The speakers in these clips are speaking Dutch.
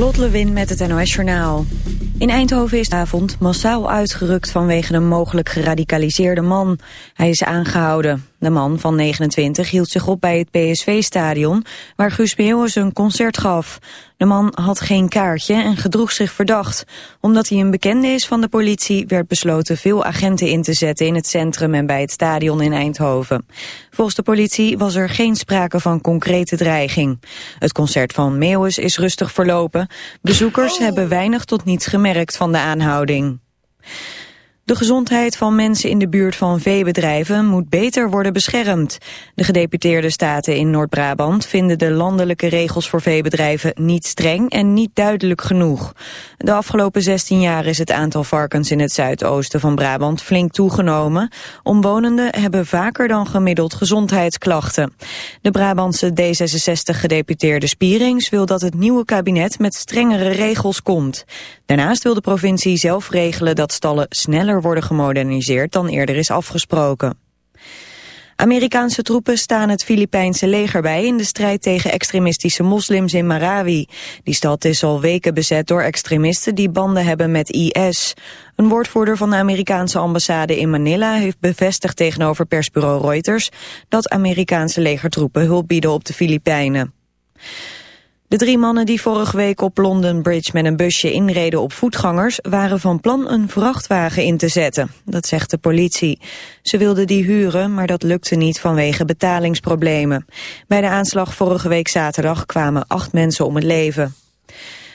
Lot Lewin met het NOS Journaal. In Eindhoven is de avond massaal uitgerukt vanwege een mogelijk geradicaliseerde man. Hij is aangehouden. De man van 29 hield zich op bij het PSV-stadion, waar Guus Meeuwis een concert gaf. De man had geen kaartje en gedroeg zich verdacht. Omdat hij een bekende is van de politie, werd besloten veel agenten in te zetten in het centrum en bij het stadion in Eindhoven. Volgens de politie was er geen sprake van concrete dreiging. Het concert van Meeuwis is rustig verlopen. Bezoekers hebben weinig tot niets gemerkt van de aanhouding. De gezondheid van mensen in de buurt van veebedrijven moet beter worden beschermd. De gedeputeerde staten in Noord-Brabant vinden de landelijke regels voor veebedrijven niet streng en niet duidelijk genoeg. De afgelopen 16 jaar is het aantal varkens in het zuidoosten van Brabant flink toegenomen. Omwonenden hebben vaker dan gemiddeld gezondheidsklachten. De Brabantse D66-gedeputeerde Spierings wil dat het nieuwe kabinet met strengere regels komt. Daarnaast wil de provincie zelf regelen dat stallen sneller worden gemoderniseerd dan eerder is afgesproken. Amerikaanse troepen staan het Filipijnse leger bij in de strijd tegen extremistische moslims in Marawi. Die stad is al weken bezet door extremisten die banden hebben met IS. Een woordvoerder van de Amerikaanse ambassade in Manila heeft bevestigd tegenover persbureau Reuters dat Amerikaanse legertroepen hulp bieden op de Filipijnen. De drie mannen die vorige week op London Bridge met een busje inreden op voetgangers waren van plan een vrachtwagen in te zetten. Dat zegt de politie. Ze wilden die huren, maar dat lukte niet vanwege betalingsproblemen. Bij de aanslag vorige week zaterdag kwamen acht mensen om het leven.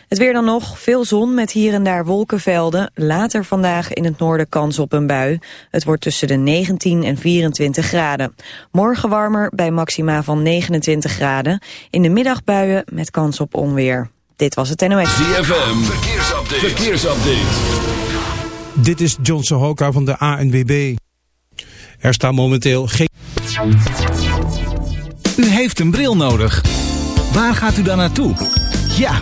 Het weer dan nog, veel zon met hier en daar wolkenvelden. Later vandaag in het noorden kans op een bui. Het wordt tussen de 19 en 24 graden. Morgen warmer bij maxima van 29 graden. In de middag buien met kans op onweer. Dit was het NOS. ZFM, verkeersupdate. verkeersupdate. Dit is John Sohoka van de ANWB. Er staat momenteel geen... U heeft een bril nodig. Waar gaat u dan naartoe? Ja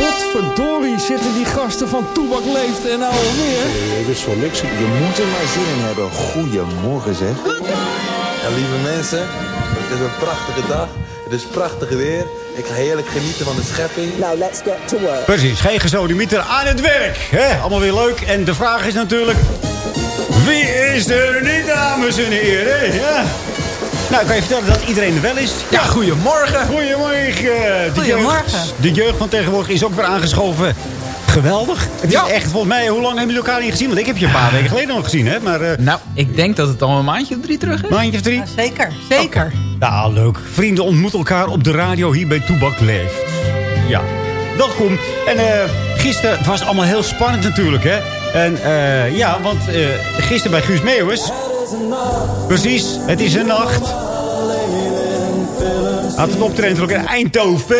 Potverdorie zitten die gasten van Toebak leeft en nou alweer. Het is voor niks. Je moet er maar zin in hebben. Goedemorgen zeg. Ja, lieve mensen, het is een prachtige dag. Het is prachtig weer. Ik ga heerlijk genieten van de schepping. Nou, let's get to work. Precies, geen gesodemieter aan het werk. Hè? Allemaal weer leuk. En de vraag is natuurlijk... Wie is er niet, dames en heren? Ja. Nou, ik kan je vertellen dat iedereen er wel is. Ja, goedemorgen. Goedemorgen. De Goedemorgen. Jeugd, de jeugd van tegenwoordig is ook weer aangeschoven. Geweldig. Het Ja. is echt, volgens mij, hoe lang hebben jullie elkaar niet gezien? Want ik heb je een paar weken geleden nog gezien, hè? Maar eh Nou, ik denk dat het al een maandje of drie terug is. maandje of drie? Zeker, zeker. Nou, leuk. Vrienden ontmoeten elkaar op de radio hier bij Toebak Leeft. Ja, welkom. En eh gisteren het was allemaal heel spannend natuurlijk, hè. En eh, ja, want eh, gisteren bij Guus Meeuwis... Precies, het is een nacht. Had het optreden natuurlijk in Eindhoven.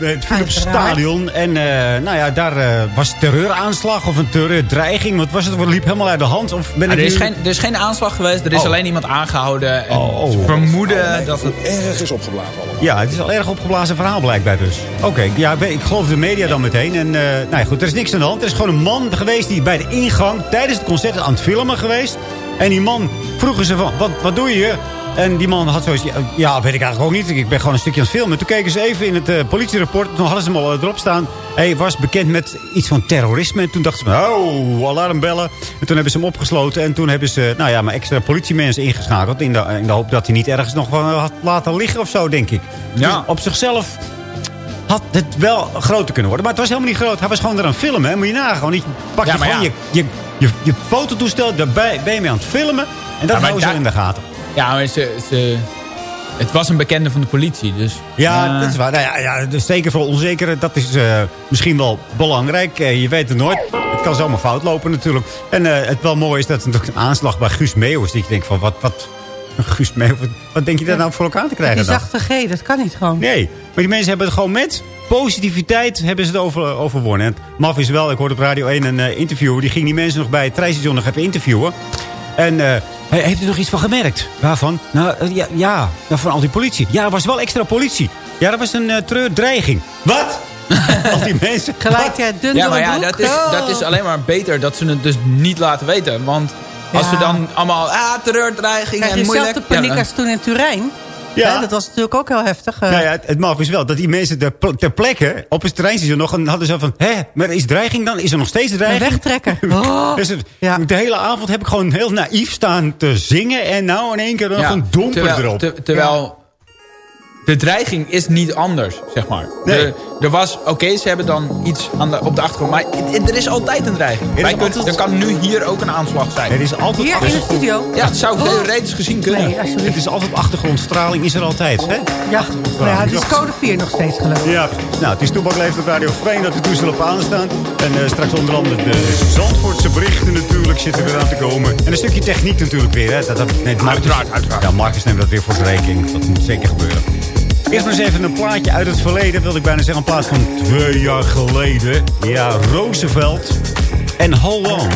Het Philips Stadion. En eh, nou ja, daar eh, was terreuraanslag of een terreurdreiging. Wat was het? Het liep helemaal uit de hand. Of ben ik er, is nu- geen, er is geen aanslag geweest. Er is Oh. alleen iemand aangehouden. En Oh, oh. vermoeden dat het... Erg is opgeblazen allemaal. Ja, het is al erg opgeblazen verhaal blijkbaar dus. Oké, ja, ik geloof de media dan meteen. En eh, nou ja, goed, er is niks aan de hand. Er is gewoon een man geweest die bij de ingang tijdens het concert aan het filmen geweest. En die man vroegen ze van, wat, wat doe je? En die man had zoiets, ja, weet ik eigenlijk ook niet. Ik ben gewoon een stukje aan het filmen. Toen keken ze even in het eh, politierapport. Toen hadden ze hem al erop staan. Hij was bekend met iets van terrorisme. En toen dachten ze, van, oh, alarmbellen. En toen hebben ze hem opgesloten. En toen hebben ze, nou ja, maar extra politiemensen ingeschakeld. In de, in de hoop dat hij niet ergens nog wel had laten liggen of zo, denk ik. Ja. Dus op zichzelf had het wel groter kunnen worden. Maar het was helemaal niet groot. Hij was gewoon er aan het filmen. Hè? Moet je nagaan. Je pak je maar gewoon ja. je, je, je, je fototoestel. Daarbij ben je mee aan het filmen. En dat Ja, houden ze daar- in de gaten. Ja, maar ze, ze, het was een bekende van de politie. Dus, Ja, dat is waar. Nou ja, ja, dus zeker voor onzekere. Dat is eh, misschien wel belangrijk. Eh, je weet het nooit. Het kan zomaar fout lopen natuurlijk. En eh, het wel mooi is dat er natuurlijk een aanslag bij Guus Meeuwis. Dat je denkt van, wat, wat, Guus Meeuwis, wat, denk je daar nou voor elkaar te krijgen Die dan? zachte G, dat kan niet gewoon. Nee, maar die mensen hebben het gewoon met positiviteit hebben ze het over, overwonnen. En het maf is wel, ik hoorde op Radio 1 een eh, interview. Die ging die mensen nog bij het treinstation nog even interviewen. En eh, he- heeft u nog iets van gemerkt? Waarvan? Nou, eh, ja, ja, van al die politie. Ja, er was wel extra politie. Ja, dat was een uh, treurdreiging. Wat? al die mensen. Gelijk, ja, dun ja, maar ja, dat is, Oh. dat is alleen maar beter dat ze het dus niet laten weten. Want als Ja. ze dan allemaal, ah, terreurdreiging Krijg en je moeilijk. zelf de paniek ja, als toen in Turijn? Ja. Hè, dat was natuurlijk ook heel heftig. eh. Nou ja, het, het maf is wel dat die mensen ter, pl- ter plekke op het treinstation nog een, hadden ze van... Hé, maar is dreiging dan? Is er nog steeds een dreiging? wegtrekker. Oh. Dus het- Ja. De hele avond heb ik gewoon heel naïef staan te zingen. En nou in één keer nog ja, een domper terwijl, erop. ter- terwijl de dreiging is niet anders, zeg maar. Nee. De, er was, oké, ze hebben dan iets aan de, op de achtergrond. Maar er is altijd een dreiging. altijd- Er kan nu hier ook een aanslag zijn. Er is altijd Hier in de studio? Ja, het zou theoretisch gezien kunnen. Nee. Het is altijd achtergrondstraling, is er altijd. Hè? Ja, nou ja, het is code 4 nog steeds gelukkig. Ja, nou, het is Toebak leeft op Radio Vreen dat de toestel op aanstaan. En eh, straks onder andere de Zandvoortse berichten natuurlijk zitten eraan te komen. En een stukje techniek natuurlijk weer. Hè? Dat, dat, nee, Marcus, Uiteraard, uiteraard. Ja, Marcus neemt dat weer voor zijn rekening. Dat moet zeker gebeuren. Eerst maar eens even een plaatje uit het verleden. Wilde ik bijna zeggen, een plaat van twee jaar geleden. Ja, Roosevelt en Hold On.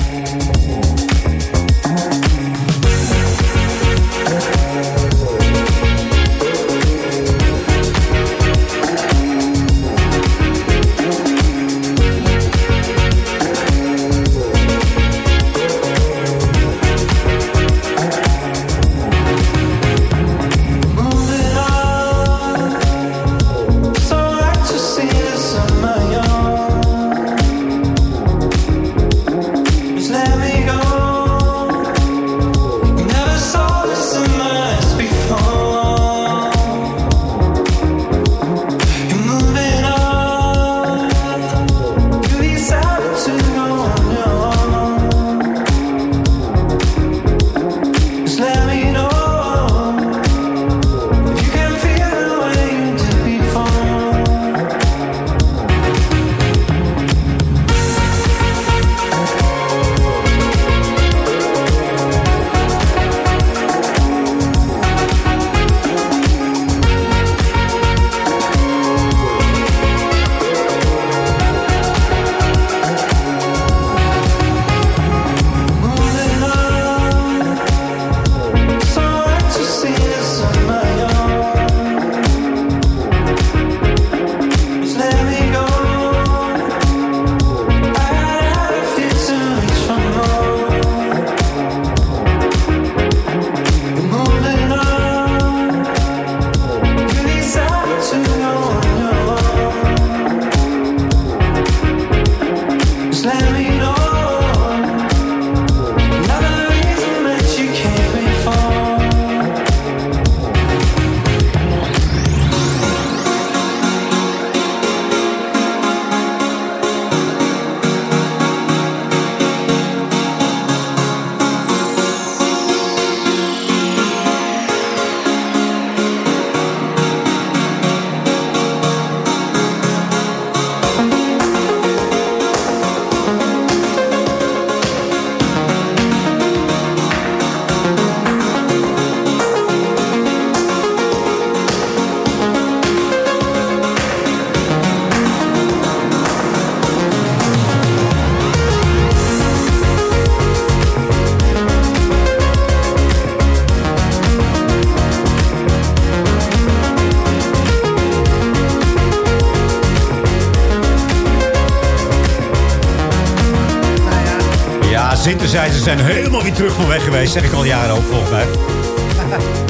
Zijn helemaal weer terug van weg geweest. Zeg ik al jaren ook volgens mij.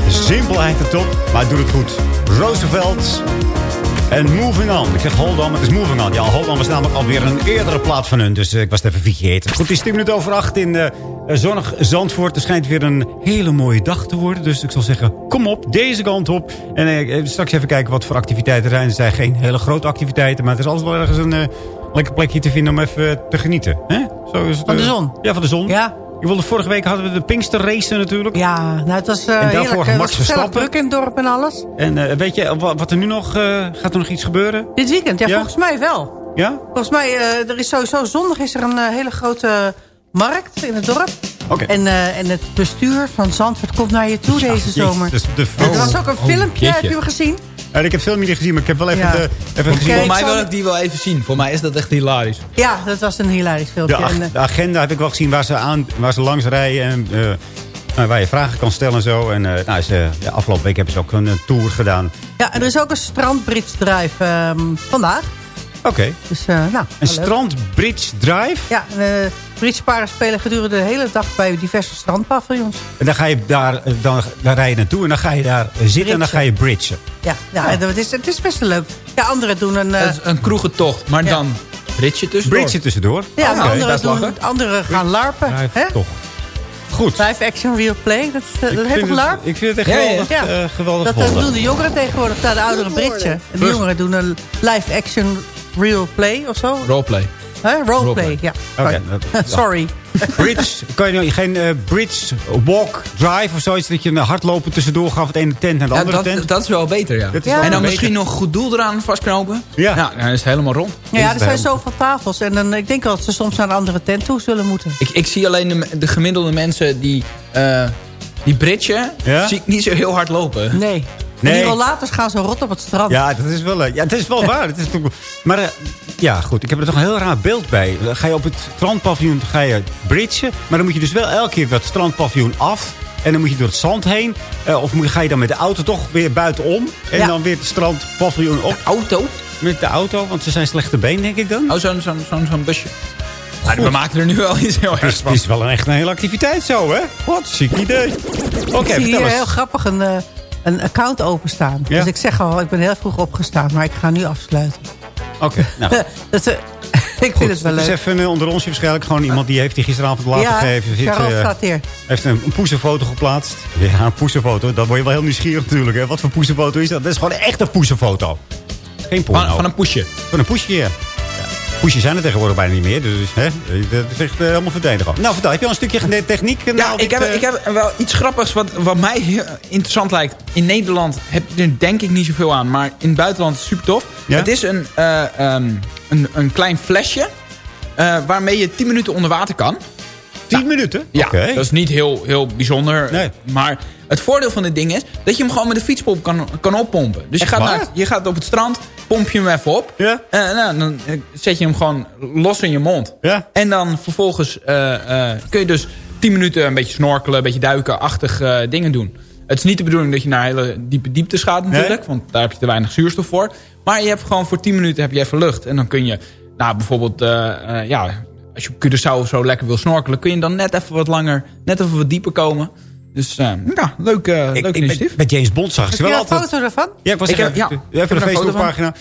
De simpelheid de top, maar doet het goed. Roosevelt en Moving On. Ik zeg Hold On, maar het is Moving On. Ja, Hold On was namelijk alweer een eerdere plaat van hun. Dus eh, ik was het even vergeten. Goed, het is 10 minuten over 8 in uh, zonnig Zandvoort. Er schijnt weer een hele mooie dag te worden. Dus ik zal zeggen, kom op, deze kant op. En uh, straks even kijken wat voor activiteiten er zijn. Er zijn geen hele grote activiteiten. Maar het is altijd wel ergens een lekker plekje te vinden om even te genieten. Hè? Zo is het, van de zon? Ja, van de zon. Ja. Ik wilde, vorige week hadden we de Pinkster race natuurlijk. Ja, nou het was uh, en daarvoor heerlijk. Max Verstappen. druk in het dorp en alles. En uh, weet je wat, wat er nu nog... Uh, gaat er nog iets gebeuren? Dit weekend? Ja, ja? volgens mij wel. Ja? Volgens mij, er is sowieso zondag is er een hele grote markt in het dorp. Okay. En, en het bestuur van Zandvoort komt naar je toe ja, deze zomer. Dus de er was ook een oh, filmpje, heb je hem gezien? Ja, ik heb veel meer gezien, maar ik heb wel even, ja. de, even gezien. Voor mij wil ik die wel even zien. Voor mij is dat echt hilarisch. Ja, dat was een hilarisch filmpje. De, ag de agenda heb ik wel gezien waar ze, aan, waar ze langs rijden. En, uh, waar je vragen kan stellen en zo. En uh, nou, ze, ja, afgelopen week hebben ze ook een uh, tour gedaan. Ja, en er is ook een strandbridge drive um, vandaag. Oké. Okay. Dus, nou, een strandbridge drive? Ja, uh, bridgeparen spelen gedurende de hele dag bij diverse strandpaviljoens. En dan ga je daar, dan, daar rij je naartoe en dan ga je daar zitten Bridgen. en dan ga je bridgen. Ja, ja, ja. Het, is, het is best leuk. Ja, anderen doen een... Uh, een kroegentocht, maar ja. dan bridgen tussendoor. Bridgen tussendoor? Ja, okay. anderen, doen, anderen gaan larpen. Hè? Toch. Goed. Live action real play, dat, uh, dat heet toch LARP? Ik vind het echt geweldig, ja, ja. Uh, geweldig Dat doen de jongeren tegenwoordig, daar de ouderen bridgen. En de jongeren doen een live action real play of zo. Roleplay. Huh? Roleplay, ja. Okay, Sorry. Bridge, kan je nou geen uh, bridge walk drive of zoiets... dat je een hardlopen tussendoor gaat van de ene tent naar de ja, andere dat, tent? Dat is wel beter, ja. ja. En dan misschien nog een goed doel eraan vastknopen. Ja. ja dan is het helemaal rond. Ja, ja er zijn zoveel tafels. En dan, ik denk dat ze soms naar een andere tent toe zullen moeten. Ik, ik zie alleen de, de gemiddelde mensen die... Uh, die bridgen, ja? zie ik niet zo heel hard lopen. Nee. Nee. En die rollators gaan zo rot op het strand. Ja, dat is wel, ja, dat is wel waar. Dat is toch, maar uh, ja, goed. Ik heb er toch een heel raar beeld bij. Ga je op het strandpaviljoen ga je bridgen. Maar dan moet je dus wel elke keer dat strandpaviljoen af. En dan moet je door het zand heen. Uh, of ga je dan met de auto toch weer buitenom. En ja. dan weer het strandpaviljoen op. De auto? Met de auto, want ze zijn slechte been, denk ik dan. Oh, zo'n zo'n zo'n zo busje. Maar we maken er nu wel iets heel erg van. Het is wel een echt een hele activiteit zo, hè? Wat ziek idee. Oké, okay, ik zie hier heel grappig een... Uh, een account openstaan. Ja? Dus ik zeg al, ik ben heel vroeg opgestaan, maar ik ga nu afsluiten. Oké, okay, nou. dat, uh, ik vind het wel leuk. Het is even uh, onder ons waarschijnlijk gewoon iemand die heeft die gisteravond laten ja, gegeven. Zit, uh, staat hier. Heeft een, een poesenfoto geplaatst. Ja, een poesenfoto. Dan word je wel heel nieuwsgierig natuurlijk. Hè. Wat voor poesenfoto is dat? Dat is gewoon echt een poesenfoto. Geen porno. Van, van een poesje. Van een poesje, ja. Poesjes zijn er tegenwoordig bijna niet meer. Dus hè, dat is echt uh, helemaal verdedigend. Nou, vertel, heb je al een stukje techniek? Ja, nou, ik, heb, uh... ik heb wel iets grappigs wat, wat mij interessant lijkt. In Nederland heb je er denk ik niet zoveel aan. Maar in het buitenland is het super tof. Ja? Het is een, uh, um, een, een klein flesje waarmee je 10 minuten onder water kan. 10 nou, minuten? Ja, okay. dat is niet heel, heel bijzonder. Nee. Maar het voordeel van dit ding is dat je hem gewoon met een fietspomp kan, kan oppompen. Dus je gaat, naar, je gaat op het strand, pomp je hem even op. Ja. Uh, nou, dan zet je hem gewoon los in je mond. Ja. En dan vervolgens uh, uh, kun je dus 10 minuten een beetje snorkelen, een beetje duiken-achtig dingen doen. Het is niet de bedoeling dat je naar hele diepe dieptes gaat natuurlijk. Nee. Want daar heb je te weinig zuurstof voor. Maar je hebt gewoon voor 10 minuten heb je even lucht. En dan kun je, nou bijvoorbeeld, ja, als je op Curaçao of zo lekker wil snorkelen... kun je dan net even wat langer, net even wat dieper komen. Dus uh, ja, leuk, uh, ik, leuk initiatief. Met James Bond zag je wel altijd... een foto ervan? Ja, ik was ik even, heb, ja, even de Facebookpagina.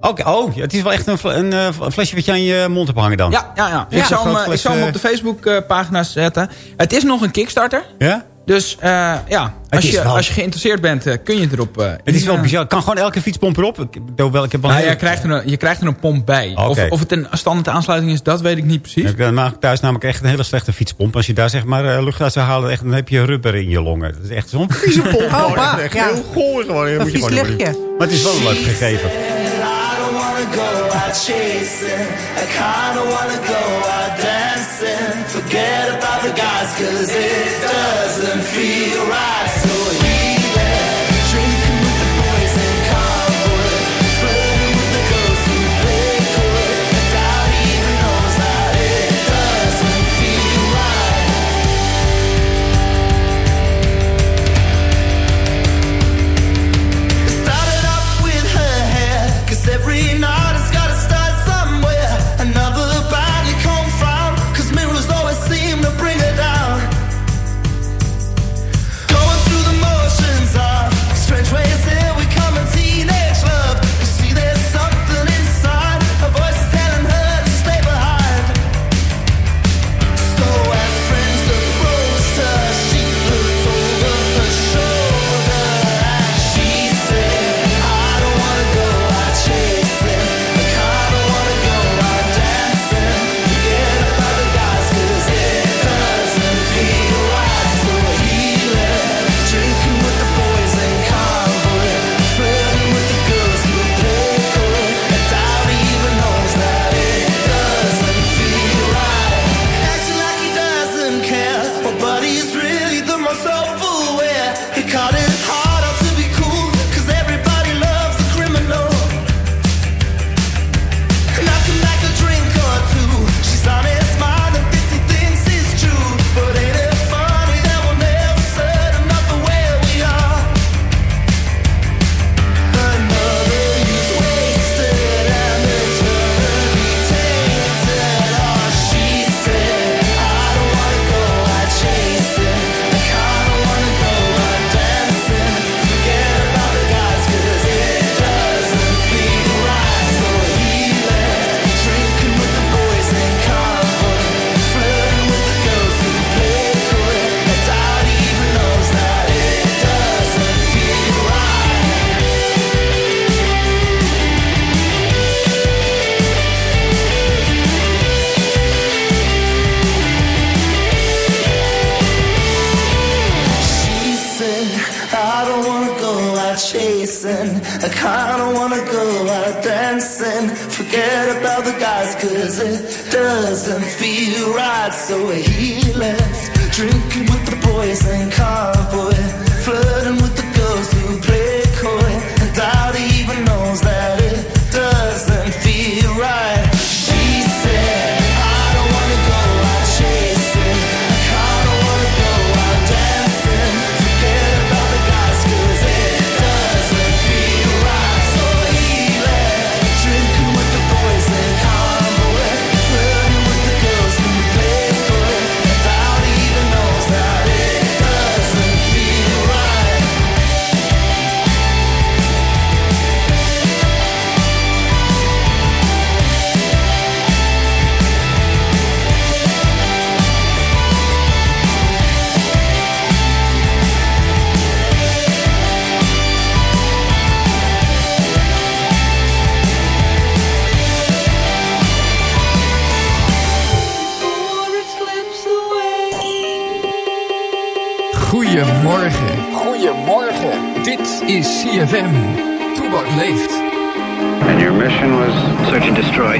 Oké, okay, oh, het is wel echt een, een, een, flesje wat je aan je mond hebt hangen dan. Ja, ja, ja. ja. Ik, zal hem, ik zal hem op de Facebookpagina zetten. Het is nog een Kickstarter. Ja? Dus uh, ja, als je, als je geïnteresseerd bent, uh, kun je erop... Uh, het is wel bizar. Kan gewoon elke fietspomp erop? Ik, wel, ik heb wel nou, je, krijgt er een, je krijgt er een pomp bij. Okay. Of, of het een standaard aansluiting is, dat weet ik niet precies. Ja, dan maak ik thuis namelijk echt een hele slechte fietspomp. Als je daar zeg maar lucht uit zou halen, echt, dan heb je rubber in je longen. Dat is echt zo'n vieze pomp. oh, echt ja. heel goor gewoon. Een vies lichtje. Maar het is wel een leuk gegeven. go out chasing. I kinda wanna go out Forget about the guys, cause it doesn't feel right. doesn't feel right, so he left drinking with the boys and cowboys.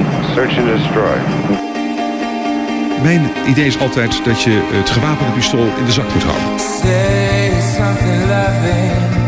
Search and destroy. Mijn idee is altijd dat je het gewapende pistool in de zak moet houden. Say something loving.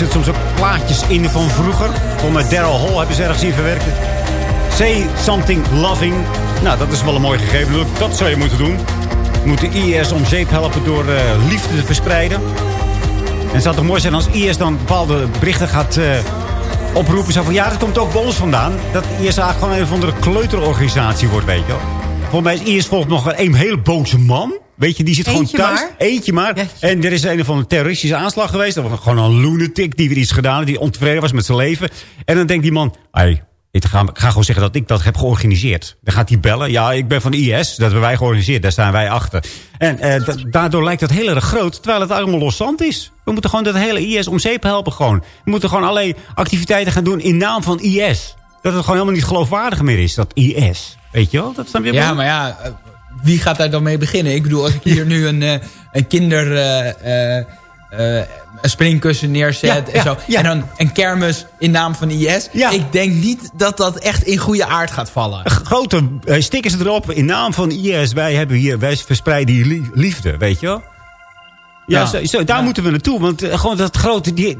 Zitten soms ook plaatjes in van vroeger. Met Daryl Hall hebben ze ergens in verwerkt. Say something loving. Nou, dat is wel een mooi gegeven. Dat zou je moeten doen. Je moet de IS om zeep helpen door eh, liefde te verspreiden. En het zou toch mooi zijn als IS dan bepaalde berichten gaat eh, oproepen. Zo van, ja, dat komt ook bij ons vandaan. Dat IS eigenlijk gewoon een of andere kleuterorganisatie wordt, weet je wel. Volgens mij is IS volgens nog een hele boze man. Weet je, die zit Eentje gewoon thuis. maar? Eentje maar. En er is een of andere terroristische aanslag geweest. Dat was gewoon een lunatic die weer iets gedaan heeft. Die ontevreden was met zijn leven. En dan denkt die man... Hey, ik ga, ik ga gewoon zeggen dat ik dat heb georganiseerd. Dan gaat hij bellen. Ja, ik ben van de IS. Dat hebben wij georganiseerd. Daar staan wij achter. En eh, da- daardoor lijkt het heel erg groot. Terwijl het allemaal loszand is. We moeten gewoon dat hele IS om zeep helpen gewoon. We moeten gewoon allerlei activiteiten gaan doen in naam van IS. Dat het gewoon helemaal niet geloofwaardig meer is. Dat IS. Weet je wel? Dat dan weer Ja, maar ja, wie gaat daar dan mee beginnen? Ik bedoel, als ik hier nu een, eh, een kinder... eh, een springkussen neerzet Ja, en zo. ja. En dan een kermis in naam van IS. Ik denk niet dat dat echt in goede aard gaat vallen. grote eh, stickers erop in naam van IS. Wij, hebben hier, wij verspreiden hier lie- liefde, weet je wel? Ja. Zo, zo, daar moeten we naartoe. Want gewoon dat grote, die,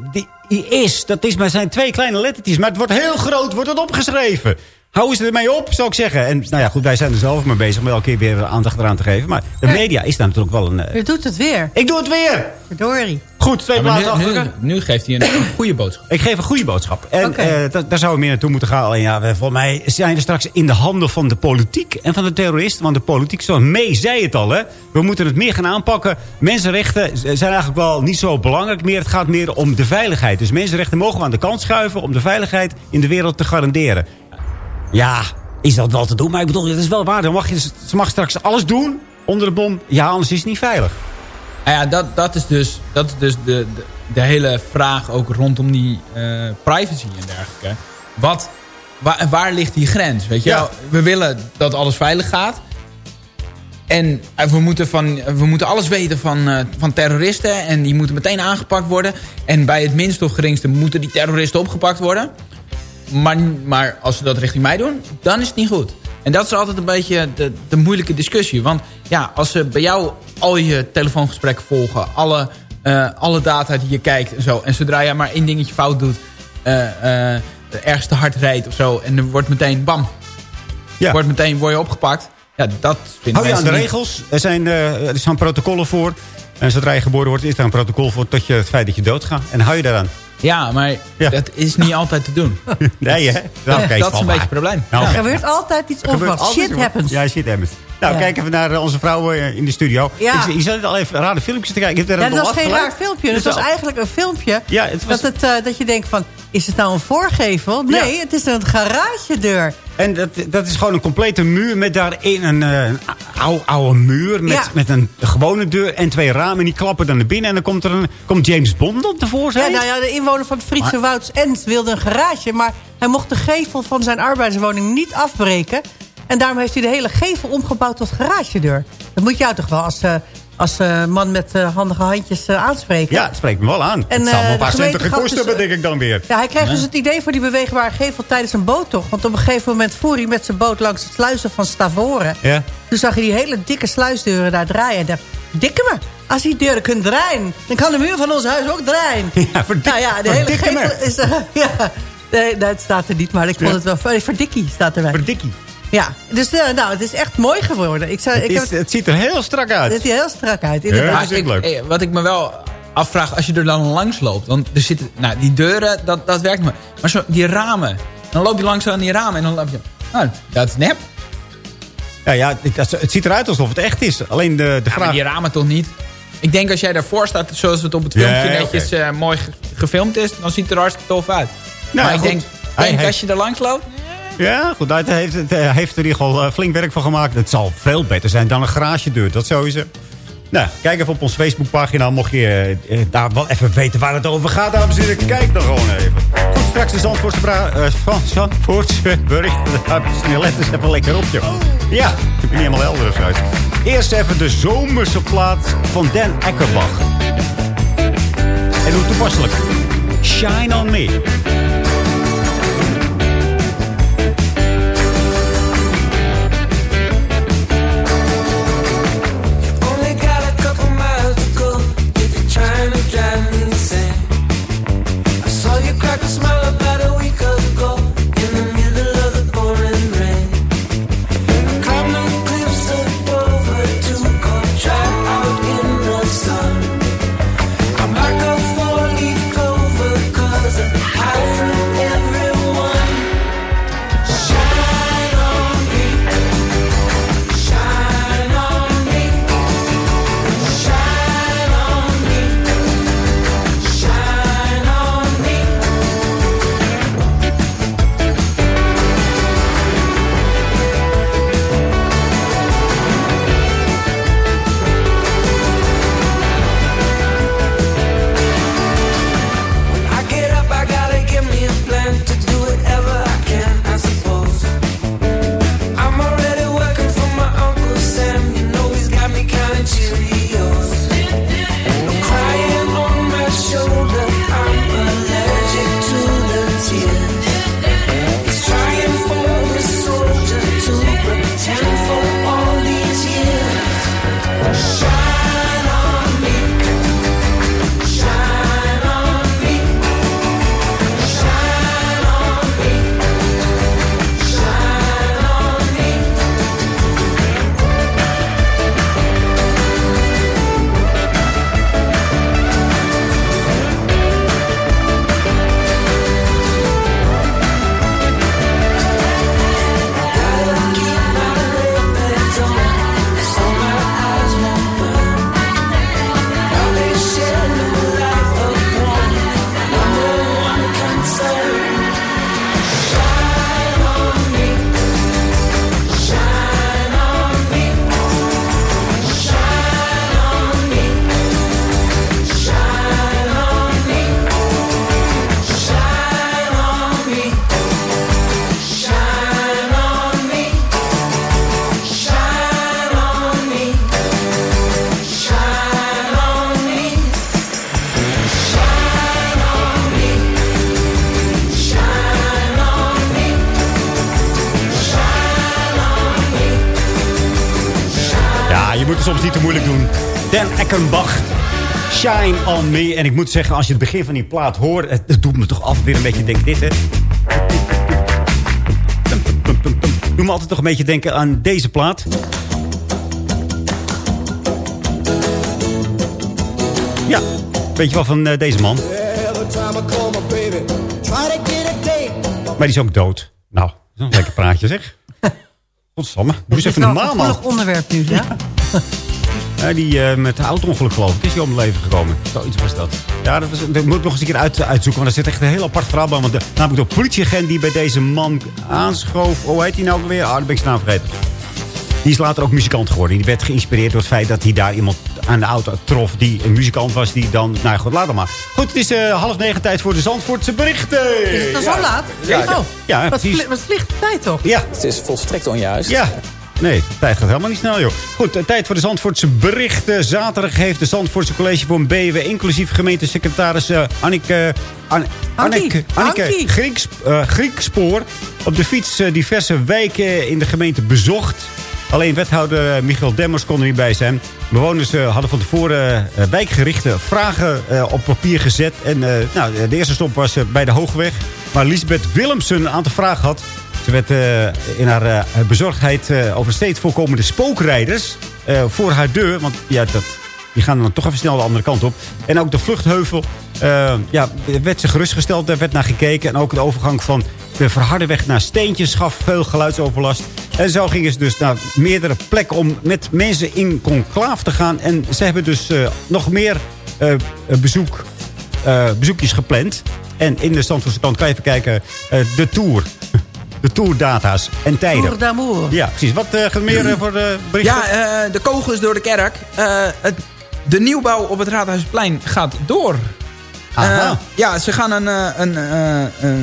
die IS, dat is maar zijn twee kleine lettertjes. Maar het wordt heel groot, wordt het opgeschreven. Hou eens ermee op, zou ik zeggen. En nou ja, goed, wij zijn er zelf mee bezig om elke keer weer aandacht eraan te geven. Maar de media is daar natuurlijk wel een... eh, Je doet het weer. Ik doe het weer! Verdorie. Goed, twee plaatsen nu, achter nu, geeft hij een, een goede boodschap. Ik geef een goede boodschap. En Oké. eh, da- daar zouden we meer naartoe moeten gaan. Alleen ja, we, volgens mij zijn we straks in de handen van de politiek en van de terroristen. Want de politiek, zoals May zei het al, hè. We moeten het meer gaan aanpakken. Mensenrechten zijn eigenlijk wel niet zo belangrijk meer. Het gaat meer om de veiligheid. Dus mensenrechten mogen we aan de kant schuiven... om de veiligheid in de wereld te garanderen. Ja, is dat wel te doen? Maar ik bedoel, het is wel waar. Dan mag je, ze mag straks alles doen onder de bom. Ja, anders is het niet veilig. Nou ja, dat, dat is dus, dat is dus de, de, de hele vraag ook rondom die eh, privacy en dergelijke. Wat, waar, waar ligt die grens? Weet je Ja. We willen dat alles veilig gaat. En eh, we moeten, van, we moeten alles weten van, eh, van terroristen. En die moeten meteen aangepakt worden. En bij het minst of geringste moeten die terroristen opgepakt worden. Maar, maar als ze dat richting mij doen, dan is het niet goed. En dat is altijd een beetje de, de moeilijke discussie. Want ja, als ze bij jou al je telefoongesprekken volgen... alle, eh, alle data die je kijkt en zo... en zodra je maar één dingetje fout doet... eh, ergens te hard rijdt of zo... en er wordt meteen, bam, Ja. wordt meteen word je opgepakt... Ja, dat vinden Hou je aan de niet- regels. Er zijn, er zijn protocollen voor. En zodra je geboren wordt, is er een protocol voor... tot je het feit dat je doodgaat. En hou je daaraan. Ja, maar Ja. dat is niet altijd te doen. Nee, hè? Dat, is een beetje het probleem. Nou, Er gebeurt altijd iets onverwachts. altijd Shit wat. happens. Ja, shit happens. Nou, Ja. kijken we naar eh, onze vrouw eh, in de studio. Ja. Ik, je zat al even rare filmpjes te kijken. Ik heb er Ja, dat was geen raar filmpje. Dus Het was al- eigenlijk een filmpje Ja, het was- dat, het, eh, dat je denkt van... Is het nou een voorgevel? Nee, het is een garagedeur. En dat, dat is gewoon een complete muur met daarin een, een oude, oude muur. Met, Ja. met een gewone deur en twee ramen. En die klappen dan naar binnen. En dan komt er een, komt James Bond op Ja, tevoorschijn. nou ja, de inwoner van het Friese Maar- Wouds End wilde een garage... maar hij mocht de gevel van zijn arbeiderswoning niet afbreken. En daarom heeft hij de hele gevel omgebouwd tot garagedeur. Dat moet jou toch wel als, eh, als eh, man met eh, handige handjes aanspreken? Ja, het spreekt me wel aan. En, het zal me een paar centen gekost hebben, denk ik dan weer. Ja, hij kreeg dus het idee voor die beweegbare gevel tijdens een boottocht. Want op een gegeven moment voer hij met zijn boot langs de sluizen van Stavoren. Ja. Toen zag je die hele dikke sluisdeuren daar draaien. En dacht, dikke me, als die deuren kunnen draaien... dan kan de muur van ons huis ook draaien. Ja, verdik- nou ja, de hele me. gevel is... ja, nee, het staat er niet, maar ik vond het wel... Verdikkie staat erbij. Verdikkie. Ja, dus eh, nou, het is echt mooi geworden. Ik, zou, ik Het, heb is, het ziet er heel strak uit. het ziet er heel strak uit, Ja, inderdaad. dat is Maar echt ik- leuk. eh, wat ik me wel afvraag, als je er dan langs loopt. Want er zitten, nou, die deuren, dat, dat werkt maar. Maar zo, die ramen. Dan loop je langs aan die ramen en dan loop je... Nou, dat is nep. Ja, ja het, het ziet eruit alsof het echt is. Alleen de, de Ja, maar vraag... die ramen toch niet? Ik denk als jij daarvoor staat, zoals het op het filmpje netjes eh, mooi ge- gefilmd is... dan ziet het er hartstikke tof uit. Nou, maar ik goed. denk, Denk als je er langs loopt? Ja, goed. Hij heeft, heeft er geval eh, flink werk van gemaakt. Het zal veel beter zijn dan een garagedeur. Dat sowieso. Nou, kijk even op onze Facebookpagina. Mocht je eh, eh, daar wel even weten waar het over gaat, dames en heren. Kijk dan gewoon even. Goed, straks de Zandvoortse, eh, van Zandvoortse berichten. Daar je letters even lekker op, joh. Ja, ik ben niet helemaal helder zo. Eerst even de zomerse plaat van Dan Eckerbach. En hoe toepasselijk. Shine on me. Shine on me. En ik moet zeggen, als je het begin van die plaat hoort... Het, het doet me toch altijd weer een beetje denken dit, hè. Doe me altijd toch een beetje denken aan deze plaat. Ja, weet je wel van eh, deze man? Maar die is ook dood. Nou, dat is een lekker praatje, zeg. Godsamme. Doe eens Het is even normaal, een man. gevoelig onderwerp nu, ja? Ja, die eh, met een auto-ongeluk geloof ik. Is die om het leven gekomen. Zoiets was dat. Ja, dat, was, dat moet ik nog eens een keer uit, uitzoeken. Want er zit echt een heel apart verhaal bij. Want de, namelijk de politieagent die bij deze man aanschoof. Hoe heet hij nou weer? Ah, dat ben ik zijn naam vergeten. Die is later ook muzikant geworden. Die werd geïnspireerd door het feit dat hij daar iemand aan de auto trof... die een muzikant was, die dan... Nou goed, laat maar. Goed, het is eh, half negen tijd voor de Zandvoortse berichten. Is het al Ja. zo laat? Ja, oh, ja, wat, precies. vli- wat vliegt de tijd toch? Ja. Het is volstrekt onjuist. Ja. Nee, de tijd gaat helemaal niet snel, joh. Goed, eh, tijd voor de Zandvoortse berichten. Zaterdag heeft de Zandvoortse College voor een BW... inclusief gemeentesecretaris eh Anneke... An Anneke, Anneke Ankie. Grieks, eh, Griekspoor... op de fiets diverse wijken in de gemeente bezocht. Alleen wethouder Michael Demmers kon er niet bij zijn. Bewoners hadden van tevoren wijkgerichte vragen op papier gezet. En nou, de eerste stop was bij de Hoogweg. Waar Lisbeth Willemsen een aantal vragen had. Ze werd eh, in haar eh, bezorgdheid eh, over steeds voorkomende spookrijders voor haar deur. Want ja, dat, die gaan dan toch even snel de andere kant op. En ook de vluchtheuvel ja, werd ze gerustgesteld. Daar werd naar gekeken. En ook de overgang van de verharde weg naar steentjes gaf veel geluidsoverlast. En zo gingen ze dus naar meerdere plekken om met mensen in conclaaf te gaan. En ze hebben dus nog meer bezoek, bezoekjes gepland. En in de Zandvoortse kant kan je even kijken. de Tour. De Tourdata's en tijden. Tour d'amour. Ja, precies. Wat eh, gaat er meer eh, voor de berichten? Ja, eh, de kogels door de kerk. Eh, het, de nieuwbouw op het Raadhuisplein gaat door. Aha. Ja, ze gaan een... eh, een eh, eh,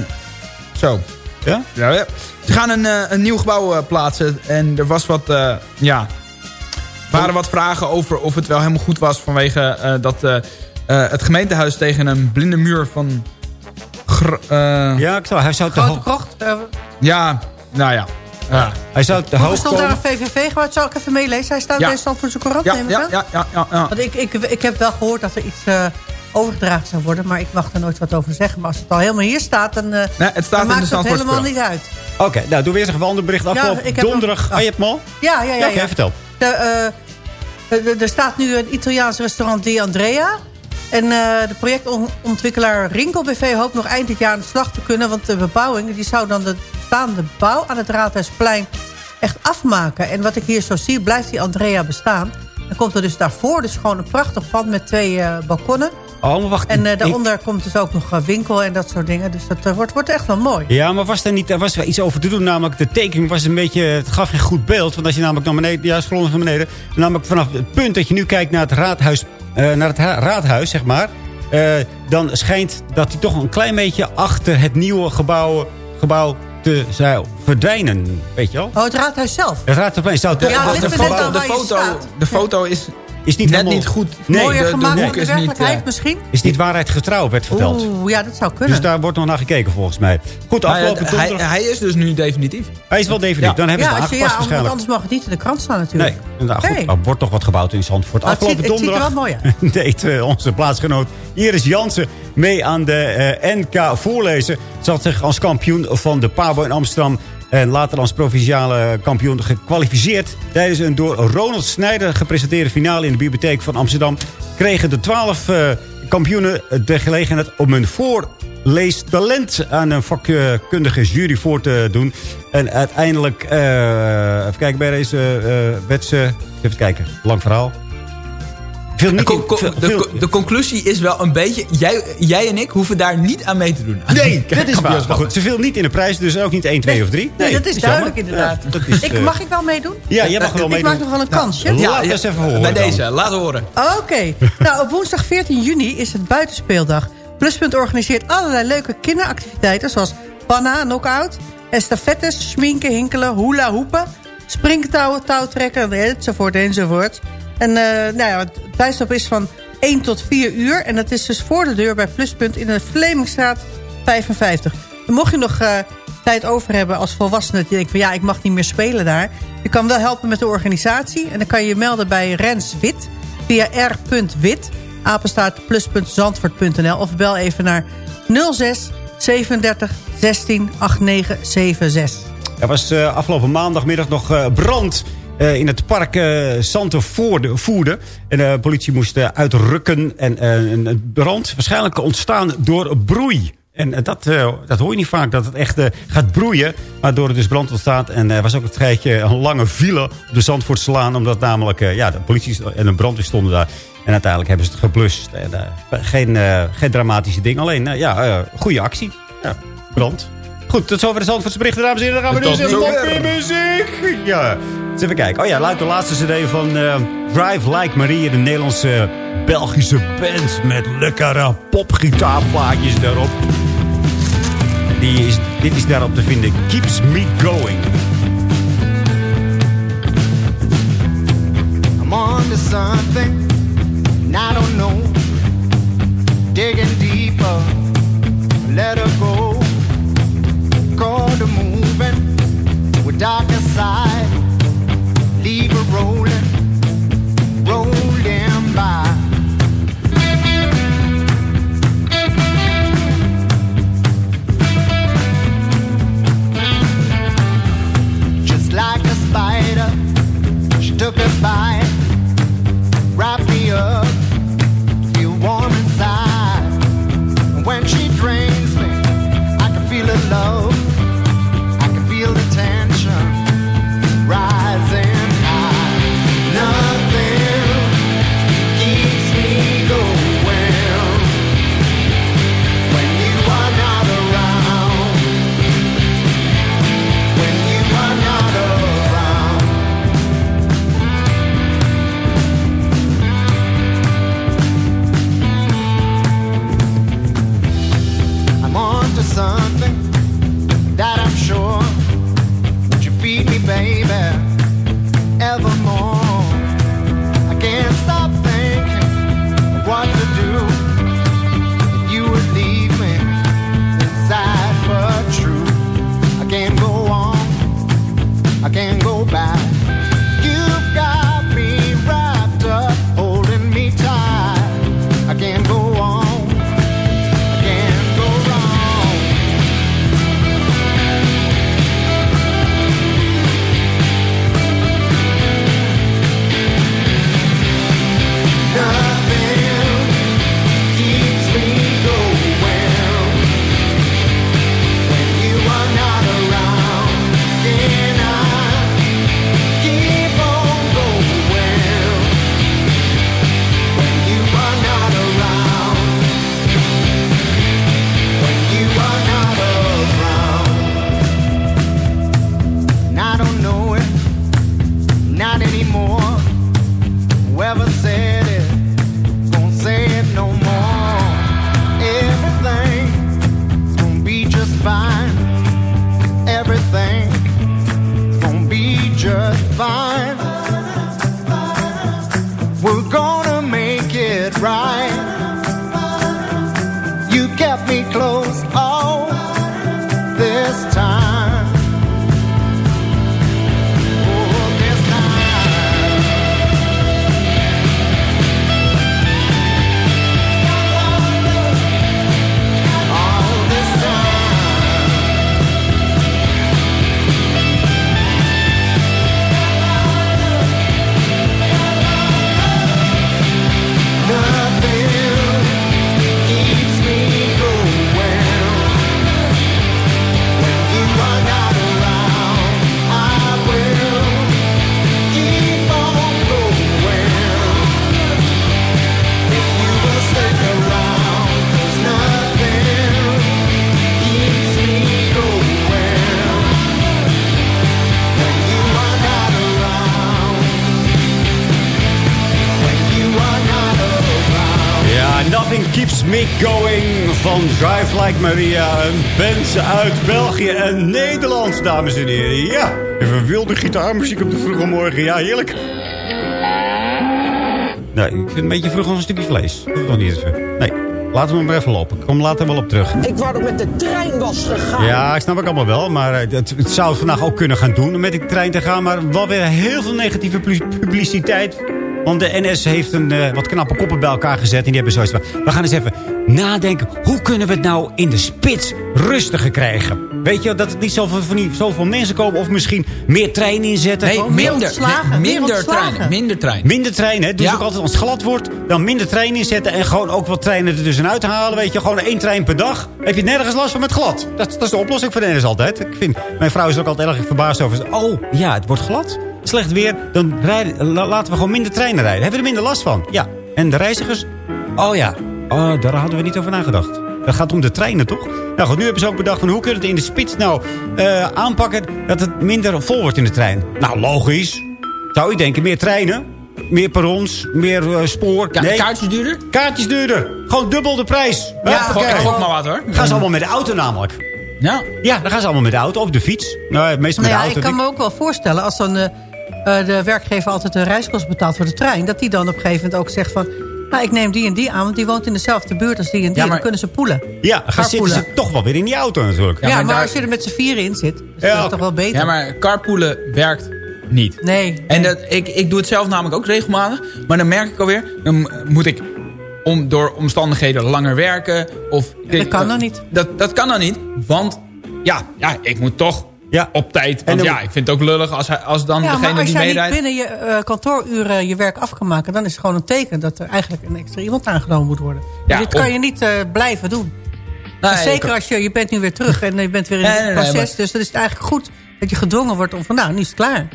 zo. Ja? Ja, ja. Ze gaan een, eh, een nieuw gebouw plaatsen. En er was wat... eh, ja, waren wat vragen over of het wel helemaal goed was... vanwege eh, dat het gemeentehuis tegen een blinde muur van... gr- eh, Ja, ik zou, hij zou te Grote hoog... krocht. eh, ja, nou ja. ja. Hij zou te hoog stond daar een VVV gebouwd? Zal ik even meelezen? Hij staat Ja. bij de Zandvoortse Courant, Ja, neem ik ja, ja, ja, ja, ja. Want ik, ik, ik heb wel gehoord dat er iets eh, overgedragen zou worden. Maar ik mag er nooit wat over zeggen. Maar als het al helemaal hier staat, dan, eh, Nee, het staat dan in de maakt het helemaal niet uit. Oké, nou, doe weer eens een ander bericht. Ik heb donderdag. Ah, je hebt hem al? Ja, ja, ja. Ja, oké, ja. vertel. De, eh, de- de- er staat nu een Italiaans restaurant Di Andrea. En eh, de projectontwikkelaar Rinkel BV hoopt nog eind dit jaar aan de slag te kunnen. Want de bebouwing die zou dan de bestaande bouw aan het Raadhuisplein echt afmaken. En wat ik hier zo zie, blijft die Andrea bestaan. Dan komt er dus daarvoor dus gewoon een prachtig pand met twee eh, balkonnen. Oh, wacht. En eh, ik- daaronder komt dus ook nog een winkel en dat soort dingen. Dus dat wordt, wordt echt wel mooi. Ja, maar was er niet er was wel iets over te doen? Namelijk, de tekening was een beetje... Het gaf geen goed beeld. Want als je namelijk naar beneden... Ja, scroll nog naar beneden. Namelijk vanaf het punt dat je nu kijkt naar het raadhuis... eh, naar het ra- raadhuis, zeg maar... eh, dan schijnt dat hij toch een klein beetje achter het nieuwe gebouw, gebouw te zou verdwijnen. Weet je wel? Oh, het raadhuis zelf. Het raadhuisplein zou Ja, de foto, de foto is, Is niet net helemaal- niet goed. Nee, Mooier de, de gemaakt dan hoek de is niet... werkelijkheid eh, misschien? Is niet waarheid getrouw, werd verteld. Oeh, ja, dat zou kunnen. Dus daar wordt nog naar gekeken volgens mij. Goed, nou ja, afgelopen hij, donderdag... hij is dus nu definitief. Hij is wel definitief. Ja. Dan hebben ze ja, het als je, aangepast ja, want waarschijnlijk. anders mag het niet in de krant staan natuurlijk. Nee, inderdaad. Goed, Hey. er wordt toch wat gebouwd in Zandvoort. Maar het ziet- Afgelopen het ziet er donderdag wel mooi deed eh, onze plaatsgenoot Iris Jansen mee aan de eh, NK voorlezen. Ze had zich als kampioen van de Pabo in Amsterdam... en later als provinciale kampioen gekwalificeerd. Tijdens een door Ronald Snijder gepresenteerde finale in de bibliotheek van Amsterdam... kregen de twaalf eh, kampioenen de gelegenheid om hun voorleestalent aan een vakkundige jury voor te doen. En uiteindelijk, eh, even kijken, bij deze eh, ze... Even kijken, lang verhaal. Veel De, niet co- in- co- veel- de, veel- co- de conclusie is wel een beetje... Jij, jij en ik hoeven daar niet aan mee te doen. Nee, dat is waar. Maar goed, ze viel niet in de prijs, dus ook niet 1, 2 of 3. Nee, dat is duidelijk jammer. inderdaad. Ja, dat is, ik, eh, mag ik wel meedoen? Ja, jij mag er wel Ik meedoen. maak nog wel een kansje. Ja, laat eens even horen Bij dan. deze, laat horen. Oké. nou, op woensdag 14 juni is het buitenspeeldag. Pluspunt organiseert allerlei leuke kinderactiviteiten... zoals panna, knock-out, estafettes, schminken, hinkelen, hula hoepen... springtouwen, touwtrekken, enzovoort, enzovoort. En eh nou ja, het is van 1 tot 4 uur... en dat is dus voor de deur bij Pluspunt in de Vlemingstraat 55. En mocht je nog... eh, tijd over hebben als volwassene... dat je denkt van ja, ik mag niet meer spelen daar. Je kan wel helpen met de organisatie. En dan kan je je melden bij Rens Wit via r.wit apenstaartplus.zandvoort.nl of bel even naar 06 37 16 89 76. Er was eh, afgelopen maandagmiddag nog brand eh, in het park eh Santenvoorde. Voerde. En de politie moest eh, uitrukken. En eh, een brand waarschijnlijk ontstaan door broei. En eh, dat, eh, dat hoor je niet vaak, dat het echt eh, gaat broeien. Waardoor er dus brand ontstaat. En er was ook een tijdje een lange file op de Zandvoortslaan. Omdat namelijk eh, ja, de politie en de brandweer stonden daar. En uiteindelijk hebben ze het geblust. En, eh, geen, eh, geen dramatische ding. Alleen, eh, ja, eh, goede actie. Ja, brand. Goed, tot zover de Zandvoortse berichten, dames en heren. Dan gaan we nu eens op de muziek. Ja, eens even kijken. Oh ja, luidt de laatste cd van eh, Drive Like Marie. De Nederlandse Belgische band met lekkere popgitaarplaatjes daarop. Die is, dit is daarop te vinden. Keeps Me Going. I'm on to something, and I don't know. Digging deeper, let her go. Call to moving, with darker side. Leave her rolling, rolling by. Just like a spider, she took a bite, just fine. Everything Going van Drive Like Maria. Een band uit België en Nederland, dames en heren. Ja, even wilde gitaarmuziek op de vroege morgen. Ja, heerlijk. Nee, ik vind het een beetje vroeg als een stukje vlees. Dat nog niet even. Nee, laten we hem maar even lopen. Ik kom later wel op terug. Ik wou dat met de trein was gegaan. Ja, ik snap ik allemaal wel. Maar eh, het, het zou het vandaag ook kunnen gaan doen om met de trein te gaan. Maar wel weer heel veel negatieve pu- publiciteit. Want de NS heeft een eh, wat knappe koppen bij elkaar gezet. En die hebben zoiets van... We gaan eens even nadenken. Hoe kunnen we het nou in de spits rustiger krijgen? Weet je, dat het niet zoveel, van die, zoveel mensen komen. Of misschien meer treinen inzetten. Nee, minder, nee, minder treinen. Minder treinen. Minder treinen, hè? Dus Ja. ook altijd als het glad wordt, dan minder treinen inzetten. En gewoon ook wat treinen er tussenuit halen. Weet je, gewoon één trein per dag. Heb je nergens last van met glad. Dat, dat is de oplossing voor de NS altijd. Ik vind, mijn vrouw is ook altijd erg verbaasd over. Oh, ja, het wordt glad. Slecht weer. Dan rijden, laten we gewoon minder treinen rijden. Hebben we er minder last van. Ja. En de reizigers? Oh ja. Oh, daar hadden we niet over nagedacht. Dat gaat om de treinen, toch? Nou goed, nu hebben ze ook bedacht van hoe kunnen we het in de spits nou eh, aanpakken... dat het minder vol wordt in de trein. Nou, logisch. Zou je denken, meer treinen, meer perrons, meer eh, spoor. Ka Kaartjes duurder? Kaartjes duurder. Gewoon dubbel de prijs. Ja, Huppakee. gok, gok maar wat hoor. Gaan ze allemaal met de auto namelijk. Ja. Ja, dan gaan ze allemaal met de auto of de fiets. Nou, meestal met Nou ja, de auto. ik kan me ook wel voorstellen... als dan eh, eh, de werkgever altijd de reiskosten betaalt voor de trein... dat die dan op een gegeven moment ook zegt van... nou, ik neem die en die aan, want die woont in dezelfde buurt als die en die. Ja, maar- dan kunnen ze poelen. Ja, dan gaan zitten ze toch wel weer in die auto natuurlijk. Ja, maar, maar daar- als je er met z'n vieren in zit... is dat Ja. toch wel beter. Ja, maar carpoolen werkt niet. Nee. En dat, ik, ik doe het zelf namelijk ook regelmatig. Maar dan merk ik alweer, dan moet ik om, door omstandigheden langer werken. Of, Dat kan dan niet. Dat, dat kan dan niet, want ja, ja ik moet toch Ja. op tijd. En Want dan- ja, ik vind het ook lullig als, hij, als dan Ja, maar degene als die jij niet meerijdt... binnen je eh, kantooruren je werk af kan maken... dan is het gewoon een teken dat er eigenlijk een extra iemand aangenomen moet worden. Ja, En dit kan je niet eh, blijven doen. Nee, Dus zeker als je, je bent nu weer terug en je bent weer in het nee, nee, proces. maar- Dus dan is het eigenlijk goed dat je gedwongen wordt om van nou, nu is het klaar.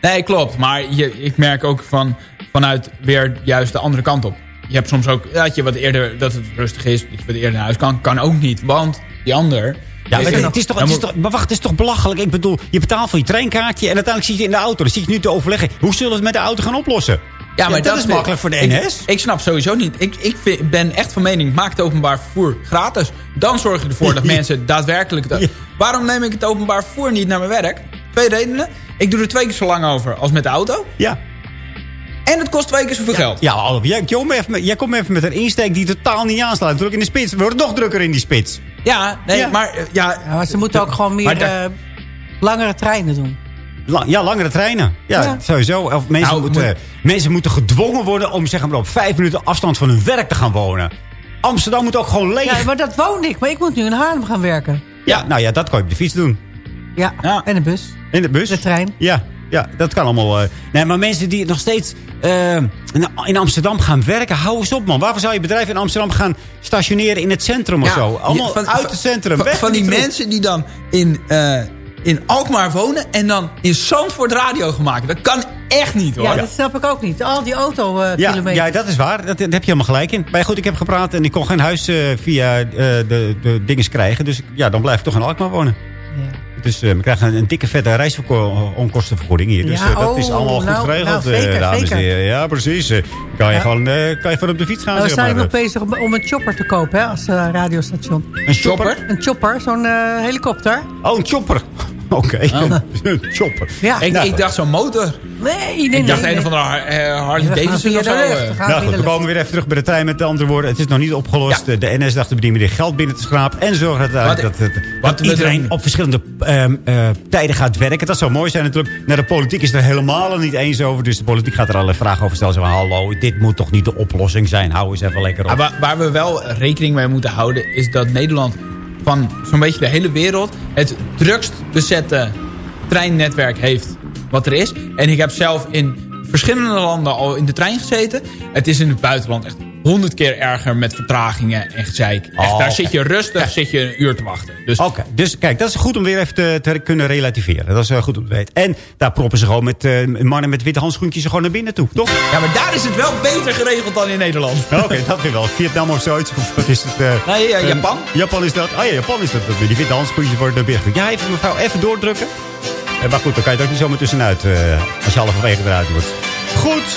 Nee, klopt. Maar je, ik merk ook van, vanuit weer juist de andere kant op. Je hebt soms ook dat je wat eerder dat het rustig is, dat je wat eerder naar huis kan. Kan ook niet, want die ander... Ja, maar het is toch, het is toch, maar wacht, het is toch belachelijk? Ik bedoel, je betaalt voor je treinkaartje en uiteindelijk zit je in de auto. Dan zit je nu te overleggen. Hoe zullen we het met de auto gaan oplossen? Ja, maar dat, is makkelijk voor de ik- NS. Ik, snap sowieso niet. Ik, ik vind- ben echt van mening, maak het openbaar vervoer gratis. Dan zorg je ervoor dat mensen daadwerkelijk... dat- Ja. Waarom neem ik het openbaar vervoer niet naar mijn werk? Twee redenen. Ik doe er twee keer zo lang over als met de auto. Ja. En het kost twee keer zoveel geld. Ja, Alf, jij, jij komt even met- jij komt even met een insteek die totaal niet aansluit. Druk in de spits. We worden nog drukker in die spits. Ja, nee, Ja. maar... eh, Ja, Ja, maar ze moeten ook gewoon meer eh, langere treinen doen. La- ja, langere treinen. Ja, Ja. sowieso. Of mensen, Nou, moeten, moet- mensen moeten gedwongen worden om zeg maar, op vijf minuten afstand van hun werk te gaan wonen. Amsterdam moet ook gewoon leeg. Ja, maar dat woon ik. Maar ik moet nu in Haarlem gaan werken. Ja, nou ja, dat kan je op de fiets doen. Ja, Ja. en de bus. In de bus. De trein. Ja, ja dat kan allemaal. eh. Nee, maar mensen die nog steeds eh, in- Amsterdam gaan werken, hou eens op man. Waarvoor zou je bedrijf in Amsterdam gaan stationeren in het centrum of Ja, zo? Allemaal van- uit het centrum. Van, weg van die troep. mensen die dan in, eh, in Alkmaar wonen en dan in Zandvoort radio gaan maken. Dat kan echt niet hoor. Ja, dat snap ik ook niet. Al die Ja, auto-kilometers. ja, dat is waar. Dat, daar heb je helemaal gelijk in. Maar goed, ik heb gepraat en ik kon geen huis eh, via eh, de, de dinges krijgen. Dus ja, dan blijf ik toch in Alkmaar wonen. Dus eh, we krijgen een, dikke vette reisonkostenvergoeding hier. Dus Ja, eh, dat is oh, allemaal goed nou, geregeld, nou, zeker, eh, dames en heren. Ja, precies. Kan, je Ja. gewoon, kan je gewoon op de fiets gaan. Nou, we zeg zijn maar. nog bezig om, om een chopper te kopen hè, als radiostation. Een chopper? Een chopper, zo'n helikopter. Oh, een chopper. Oké, een chopper. Ja. Ik, Nou, ik dacht zo'n motor. Nee, nee, nee. Ik dacht nee. een of andere eh, Harley Davidson of de zo. eh. We gaan Nou goed, de we komen weer even terug bij de trein met de andere woorden. Het is nog niet opgelost. Ja. De NS dacht te bedienen meer geld binnen te schrapen. En zorgen dat, Wat- dat, dat, wat dat we iedereen doen- op verschillende ehm, eh, tijden gaat werken. Dat zou mooi zijn natuurlijk. Nou, de politiek is er helemaal niet eens over. Dus de politiek gaat er allerlei vragen over stellen. Zo van, hallo, dit moet toch niet de oplossing zijn. Hou eens even lekker op. Ah, waar, waar we wel rekening mee moeten houden... is dat Nederland van zo'n beetje de hele wereld... het drukst bezette treinnetwerk heeft wat er is. En ik heb zelf in verschillende landen al in de trein gezeten. Het is in het buitenland echt honderd keer erger met vertragingen en gezeik. Echt, Oh, daar zit je rustig zit je een uur te wachten. Dus Oké, dus kijk, dat is goed om weer even te, te kunnen relativeren. Dat is eh, goed om te weten. En daar proppen ze gewoon met eh, mannen met witte handschoentjes er gewoon naar binnen toe, toch? Ja, maar daar is het wel beter geregeld dan in Nederland. Oké, dat weer wel. Vietnam of zoiets. Of wat is het? eh, Nee, ja, Japan. Japan is dat. Oh ja, Japan is dat. Die witte handschoentjes worden naar binnen. Ja, even mevrouw, even doordrukken. Maar goed, dan kan je het ook niet zomaar tussenuit. eh, als je halverwege eruit wordt. Goed.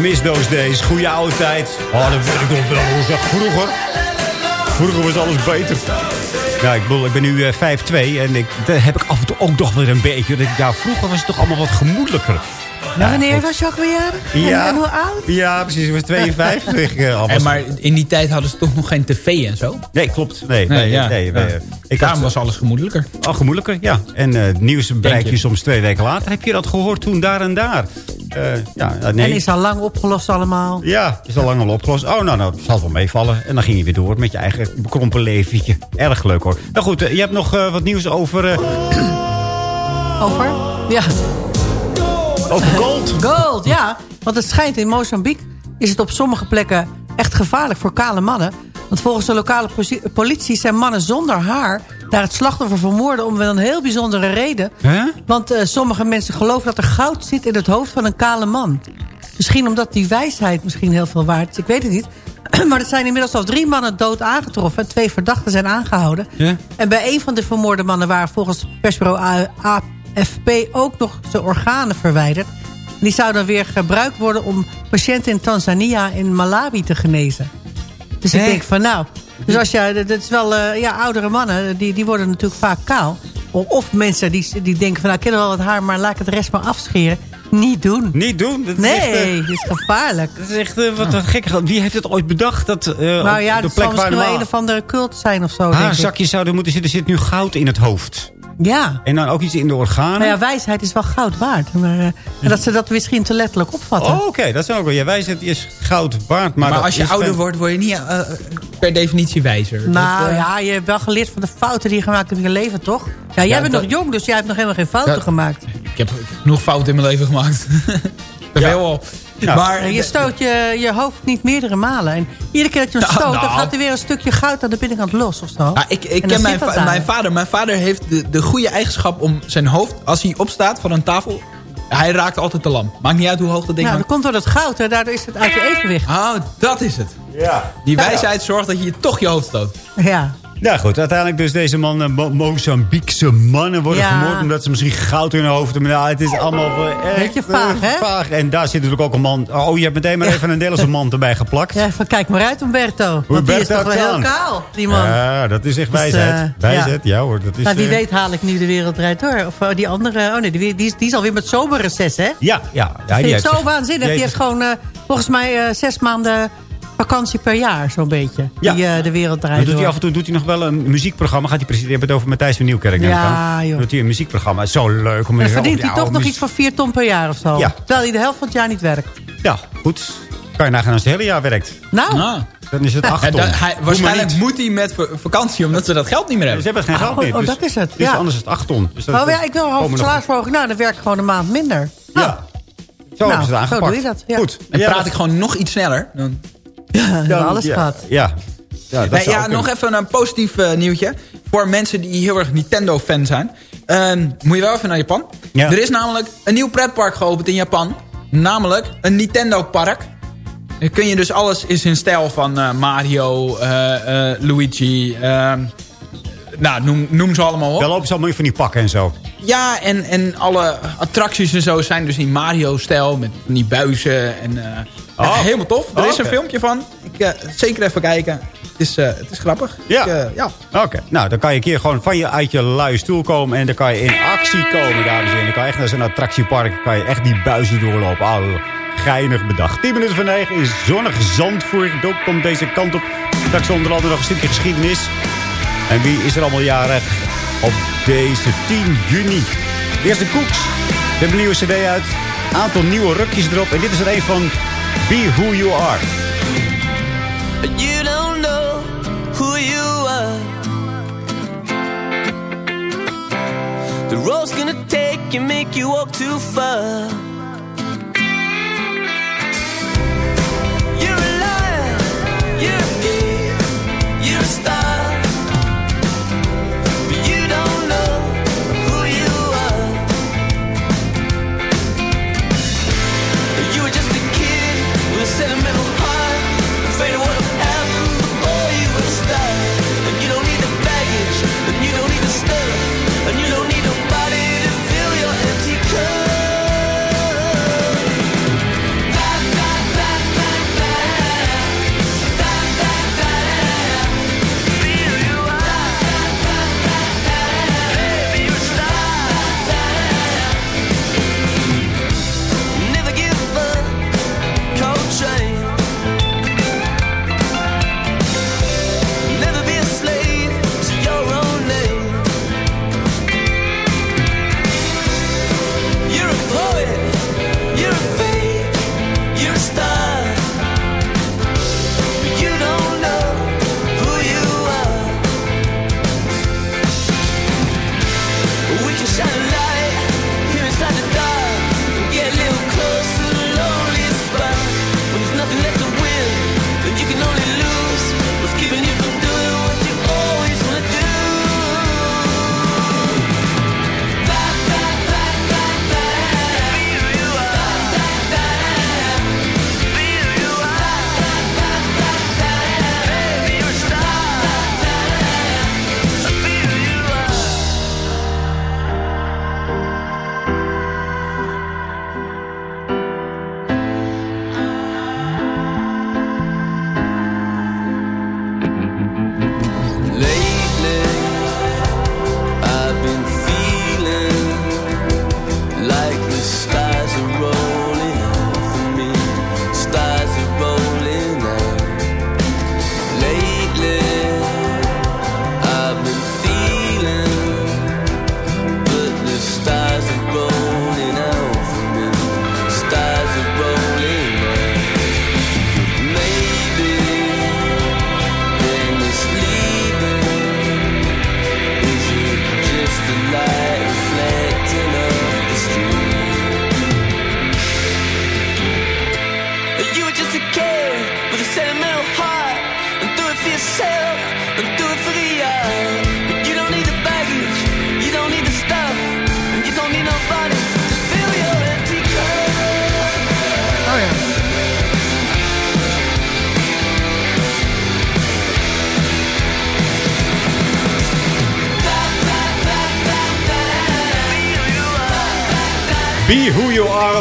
miss those days. Goeie oude tijd. Oh, dat weet ik nog wel. Hoe zeg vroeger? Vroeger was alles beter. Ja, ik, bedoel, ik ben nu eh 5'2 en ik, dat heb ik af en toe ook nog weer een beetje. Dat ik, ja, vroeger was het toch allemaal wat gemoedelijker. Nou, wanneer was je ook weer Ja. En, hoe oud? Ja, precies. Ik was 52. eh, En maar in die tijd hadden ze toch nog geen tv en zo? Nee, klopt. Nee, nee, Nee, ja. nee, Ja. nee, ik Daarom had, was alles gemoedelijker. al gemoedelijker, ja. En eh, het nieuws bereik je. soms twee weken later. Heb je dat gehoord toen, daar en daar? Eh, ja, nee. En is al lang opgelost allemaal. Ja, is al lang al opgelost. Oh, nou, nou, het zal wel meevallen. En dan ging je weer door met je eigen bekrompen leventje. Erg leuk hoor. Nou goed, eh, je hebt nog eh, wat nieuws over, eh, Over? Ja. over gold. Gold, ja. Want het schijnt in Mozambique is het op sommige plekken echt gevaarlijk voor kale mannen. Want volgens de lokale politie zijn mannen zonder haar... daar het slachtoffer vermoorden om wel een heel bijzondere reden. Want eh, sommige mensen geloven dat er goud zit in het hoofd van een kale man. Misschien omdat die wijsheid misschien heel veel waard is. Ik weet het niet. maar er zijn inmiddels al drie mannen dood aangetroffen. Twee verdachten zijn aangehouden. En bij een van de vermoorde mannen waren volgens persbureau AFP ook nog zijn organen verwijderd. Die zouden weer gebruikt worden om patiënten in Tanzania en Malawi te genezen. Dus ik denk van nou, dus als je, dat is wel, eh, ja, oudere mannen, die, die worden natuurlijk vaak kaal. Of, mensen die, die denken van nou, ik ken wel wat haar, maar laat ik het rest maar afscheren. Niet doen. Niet doen? Dat is nee, echt, eh, dit is gevaarlijk. Dat is echt eh, wat, wat gek. Wie heeft het ooit bedacht? Dat, eh, nou ja, de dat plek zal waar misschien wel een of andere cult zijn of zo. haarzakjes zouden moeten zitten. Er zit nu goud in het hoofd. Ja. En dan ook iets in de organen. Maar ja, wijsheid is wel goud waard. Maar, eh, en dat ze dat misschien te letterlijk opvatten. Oh, oké. Dat is ook wel. Ja, wijsheid is goud waard. Maar, als je ouder wordt, word je niet eh, eh, per definitie wijzer. nou Dat, ja, je hebt wel geleerd van de fouten die je gemaakt hebt in je leven, toch? Ja, jij Ja, bent dat- nog jong, dus jij hebt nog helemaal geen fouten Ja. gemaakt. Ik heb genoeg fouten in mijn leven gemaakt. Te veel al. Maar En je stoot je, je hoofd niet meerdere malen. En iedere keer dat je hem Nou, stoot, dan nou. gaat er weer een stukje goud aan de binnenkant los of zo. Ja, ik ik En dan ken mijn, dat va- mijn vader. Mijn vader heeft de, de goede eigenschap om zijn hoofd, als hij opstaat van een tafel, hij raakt altijd de lamp. Maakt niet uit hoe hoog dat ding Nou, dat hangt. komt door het goud, hè. daardoor is het uit je evenwicht. Oh, dat is het. Ja. Die wijsheid zorgt dat je toch je hoofd stoot. Ja. Ja, goed. Uiteindelijk dus deze man, eh, Mo- Mozambiekse mannen worden Ja. vermoord... omdat ze misschien goud in hun hoofd hebben. Ja, het is allemaal wel echt, Beetje vaag, eh, hè? vaag. En daar zit natuurlijk ook een man... Oh, je hebt meteen maar even een Nederlandse man erbij geplakt. Ja, van kijk maar uit, Umberto. Want die is toch wel heel kaal, die man. Ja, dat is echt Dus, wijsheid. eh, wijsheid, ja. hoor. Dat is, nou, wie eh, weet haal ik nu de wereld draait door. Of eh, die andere, oh nee, die, die, is, die is alweer met zomerreces, hè? Ja, ja. ja Dat vind ik heeft- zo waanzinnig. Die heeft gewoon, eh, volgens mij, eh, zes maanden vakantie per jaar, zo'n beetje. Ja. Die eh, de wereld draait doet hij af en toe doet hij nog wel een muziekprogramma. Gaat hij presenteren het over Matthijs van Nieuwkerk. Ja, joh. Doet hij een muziekprogramma. Zo leuk. Om Dan verdient hij toch nog muziek- iets van 4 ton per jaar of zo. Ja. Terwijl hij de helft van het jaar niet werkt. Ja, goed. Kan je nagaan als het hele jaar werkt. Nou, Ah. Dan is het acht En ton. dan- hij, waarschijnlijk moet hij met va- vakantie, omdat ze dat geld niet meer Ze hebben. hebben geen geld Oh, meer. oh, dus- dat is het, Dus ja. anders is het 8 ton. Dus dat, oh ja, ik wil nog- salarisverhoging. Nou, dan werk ik gewoon een maand minder. Ja. Zo Nou, hebben ze het zo aangepakt. doe je dat, ja. Goed. En praat ik gewoon nog iets sneller. Dan... Ja, dan- alles ja, gaat. Ja. Ja, dat Nee, ja, nog even een positief eh, nieuwtje. Voor mensen die heel erg Nintendo-fan zijn. Ehm, moet je wel even naar Japan. Ja. Er is namelijk een nieuw pretpark geopend in Japan. Namelijk een Nintendo-park. Dan kun je dus alles is in stijl van eh, Mario, eh, eh, Luigi. ehm, nou, noem, noem ze allemaal op. Dan lopen ze allemaal van die pakken en zo. Ja, en, en alle attracties en zo zijn dus in Mario-stijl. Met die buizen. En. Ja, helemaal tof. Er Oh, is een filmpje van. Ik, eh, zeker even kijken. Het is, eh, het is grappig. Ja. Eh, ja. Oké, nou dan kan je een keer gewoon van je uit je luie stoel komen. En dan kan je in actie komen, dames en heren. Dan kan je echt naar zo'n attractiepark. Dan kan je echt die buizen doorlopen. Oh, geinig bedacht. 10 minuten van 9 is zonnig Zandvoort. Ook komt deze kant op. Straks onder andere nog een stukje geschiedenis. En wie is er allemaal jarig op deze 10 juni? Eerst de Koeks. We hebben een nieuwe cd uit. Aantal nieuwe rukjes erop. En dit is er een van Be Who You Are. You don't know who you are. The road's gonna take you, make you walk too far.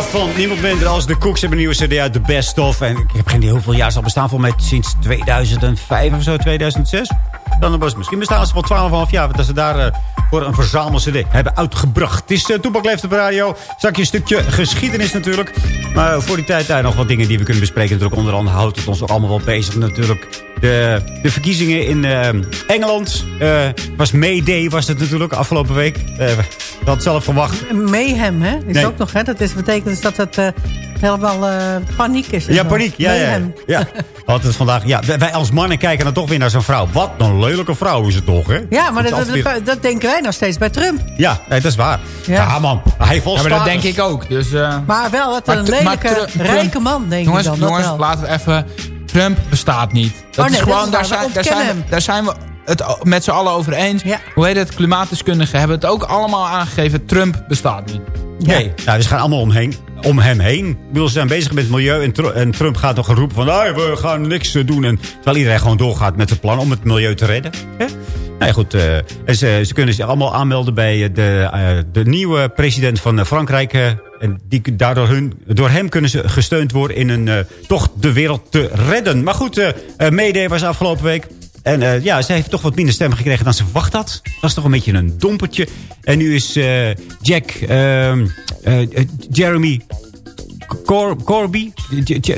Van niemand minder als de Cooks hebben een nieuwe cd uit, The Best Of. En ik heb geen idee hoeveel jaar ze al bestaan, voor mij sinds 2005 of zo, 2006. Dan was misschien bestaan ze wel 12,5 jaar, dat ze daar eh, voor een verzamel cd hebben uitgebracht. Het is uh, Toepak Leeft op radio, straks een stukje geschiedenis natuurlijk. Maar eh, voor die tijd daar nog wat dingen die we kunnen bespreken. Natuurlijk onder andere houdt het ons ook allemaal wel bezig natuurlijk. De, de verkiezingen in eh, Engeland. eh, was May Day was het natuurlijk afgelopen week. Dat had zelf verwacht. Mayhem, hè? Is Nee. ook nog, hè? Dat is, betekent dus dat het eh, helemaal eh, paniek is. Ja, zo. paniek. Ja, ja, Mayhem. ja. Had het vandaag. Ja, wij- als mannen kijken dan toch weer naar zo'n vrouw. Wat een lelijke vrouw is het toch, hè? Ja, maar dat, altijd dat, weer- dat denken wij nog steeds bij Trump. Ja, nee, dat is waar. Ja, man. Hij heeft wel Ja, maar dat denk ik ook. Dus, eh, Maar wel, wat Maar een lelijke, rijke man, denk jongens, ik dan. dat jongens laten we even... Trump bestaat niet. Dat Oh, nee, is dat gewoon, is daar, zijn, daar, zijn, we- daar zijn we het met z'n allen over eens. Hoe heet het? Klimaatdeskundigen hebben het ook allemaal aangegeven. Trump bestaat niet. Nee, nou, ze gaan allemaal omheen, om hem heen. Ik bedoel, ze zijn bezig met het milieu. En, Tru- en Trump gaat nog roepen van... "Ah, we gaan niks eh, doen. En, terwijl iedereen gewoon doorgaat met zijn plan om het milieu te redden. Hè? Nou ja, goed. eh, en ze, ze kunnen zich allemaal aanmelden bij eh, de, eh, de nieuwe president van Frankrijk. en die, daardoor hun, door hem kunnen ze gesteund worden in een eh, toch de wereld te redden. Maar goed, Mayday was afgelopen week. En eh, ja, ze heeft toch wat minder stemmen gekregen dan ze verwacht had. Dat is toch een beetje een dompertje. En nu is eh, Jack, ehm, eh, Jeremy Cor Corby,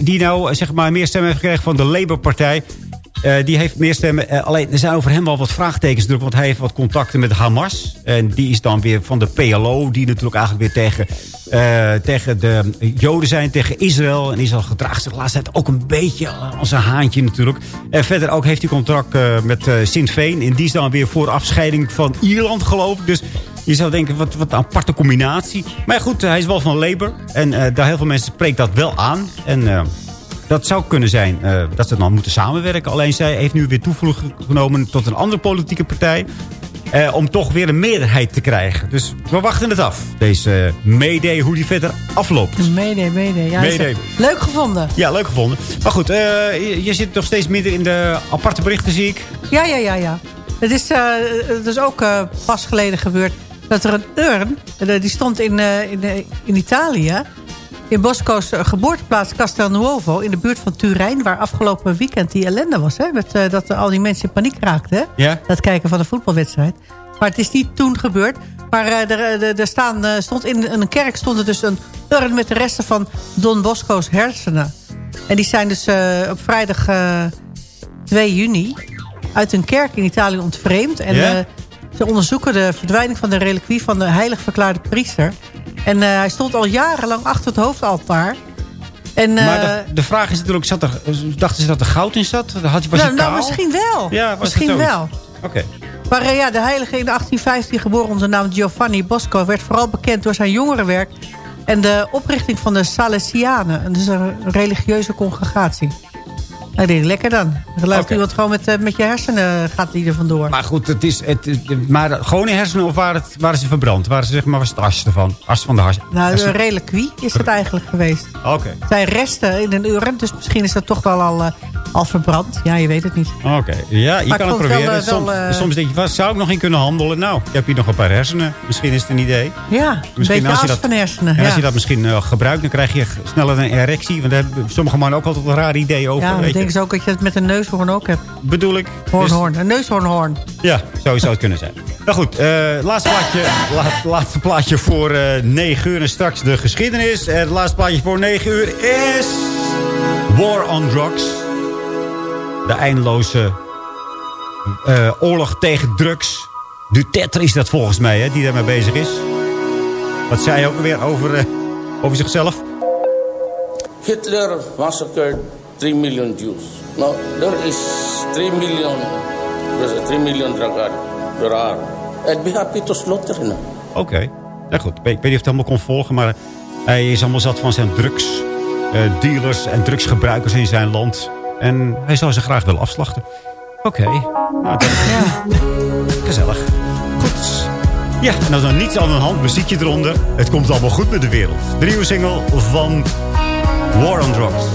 die- nou zeg maar meer stemmen heeft gekregen van de Labour-partij. Eh, die heeft meer stemmen. Eh, alleen er zijn over hem wel wat vraagtekens natuurlijk. Want hij heeft wat contacten met Hamas. En die is dan weer van de PLO. Die natuurlijk eigenlijk weer tegen, eh, tegen de Joden zijn. Tegen Israël. En Israël gedraagt zich tijd ook een beetje als een haantje natuurlijk. En verder ook heeft hij contract met Sinn Féin. En die is dan weer voor afscheiding van Ierland geloof ik. Dus je zou denken, wat, wat een aparte combinatie. Maar goed, hij is wel van Labour. En daar heel veel mensen spreekt dat wel aan. En dat zou kunnen zijn eh, dat ze dan moeten samenwerken. Alleen zij heeft nu weer toevlucht genomen tot een andere politieke partij. eh, om toch weer een meerderheid te krijgen. Dus we wachten het af. Deze Mayday, hoe die verder afloopt. Ja, Mayday. het Leuk gevonden. Ja, leuk gevonden. Maar goed, eh, je, je zit nog steeds midden in de aparte berichten, zie ik. Ja, ja, ja, ja. Het is, het is ook pas geleden gebeurd dat er een urn, die stond in, in, in Italië, in Bosco's eh, geboorteplaats Castelnuovo, in de buurt van Turijn, waar afgelopen weekend die ellende was. Hè, met, eh, dat al die mensen in paniek raakten. Hè. Dat kijken van de voetbalwedstrijd. Maar het is niet toen gebeurd. Maar eh, er, er, er staan, stond in een kerk stond er dus een urn met de resten van Don Bosco's hersenen. En die zijn dus op vrijdag eh, 2 juni uit een kerk in Italië ontvreemd. En ze onderzoeken de verdwijning van de reliquie van de heilig verklaarde priester. En eh, hij stond al jarenlang achter het hoofdaltaar. En, eh, maar de, de vraag is natuurlijk, zat er, dachten ze dat er goud in zat? Had je, was nou, nou, misschien wel. Ja, misschien wel. Oké. Maar eh, ja, de heilige in 1815 geboren onder de naam Giovanni Bosco... werd vooral bekend door zijn jongerenwerk... en de oprichting van de Salesianen. Dus een religieuze congregatie. Nou, lekker dan. Dan laat Oké. iemand gewoon met, eh, met je hersenen gaat die er vandoor. Maar goed, het is, het, maar gewoon in hersenen of waren, het, waren ze verbrand? Waren ze zeg maar, was het as ervan? As van de hars? nou, een reliquie is het eigenlijk geweest. Oké. Het zijn resten in een urn, dus misschien is dat toch wel al, eh, al verbrand. Ja, je weet het niet. Oké, ja, je Maar kan het wel, proberen. eh, soms, wel, eh, soms denk je, wat zou ik nog in kunnen handelen? Nou, ik heb hier nog een paar hersenen. Misschien is het een idee. Ja, een beetje als je as dat, van hersenen. En ja. als je dat misschien eh, gebruikt, dan krijg je sneller een erectie. Want daar hebben sommige mannen ook altijd een raar idee over. ja, dan weet denken ze ook dat je het met een neushoorn ook hebt. Bedoel ik. Hoorn, Dus- hoorn. Een neushoornhoorn. Ja, zo zou het kunnen zijn. Nou goed, eh, laatste, plaatje, laat- laatste plaatje voor eh 9 uur en straks de geschiedenis. En het laatste plaatje voor 9 uur is... War on Drugs. De eindeloze eh, oorlog tegen drugs. Duterte is dat volgens mij, hè, die daarmee bezig is. Wat zei hij ook alweer over, over zichzelf? Hitler massacred 3 miljoen Jews. Nou, er is 3 miljoen, dus 3 miljoen drug Er zijn, are. I'd be happy to slaughter. Oké. Okay. Nou goed, ik weet niet of je het helemaal kon volgen, maar hij is allemaal zat van zijn drugsdealers eh, en drugsgebruikers in zijn land. En hij zou ze graag willen afslachten. Oké, nou, ja. gezellig. Goed. Ja, en dan niets aan de hand, muziekje eronder. Het komt allemaal goed met de wereld. De nieuwe single van War on Drugs.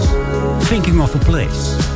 Thinking of a Place.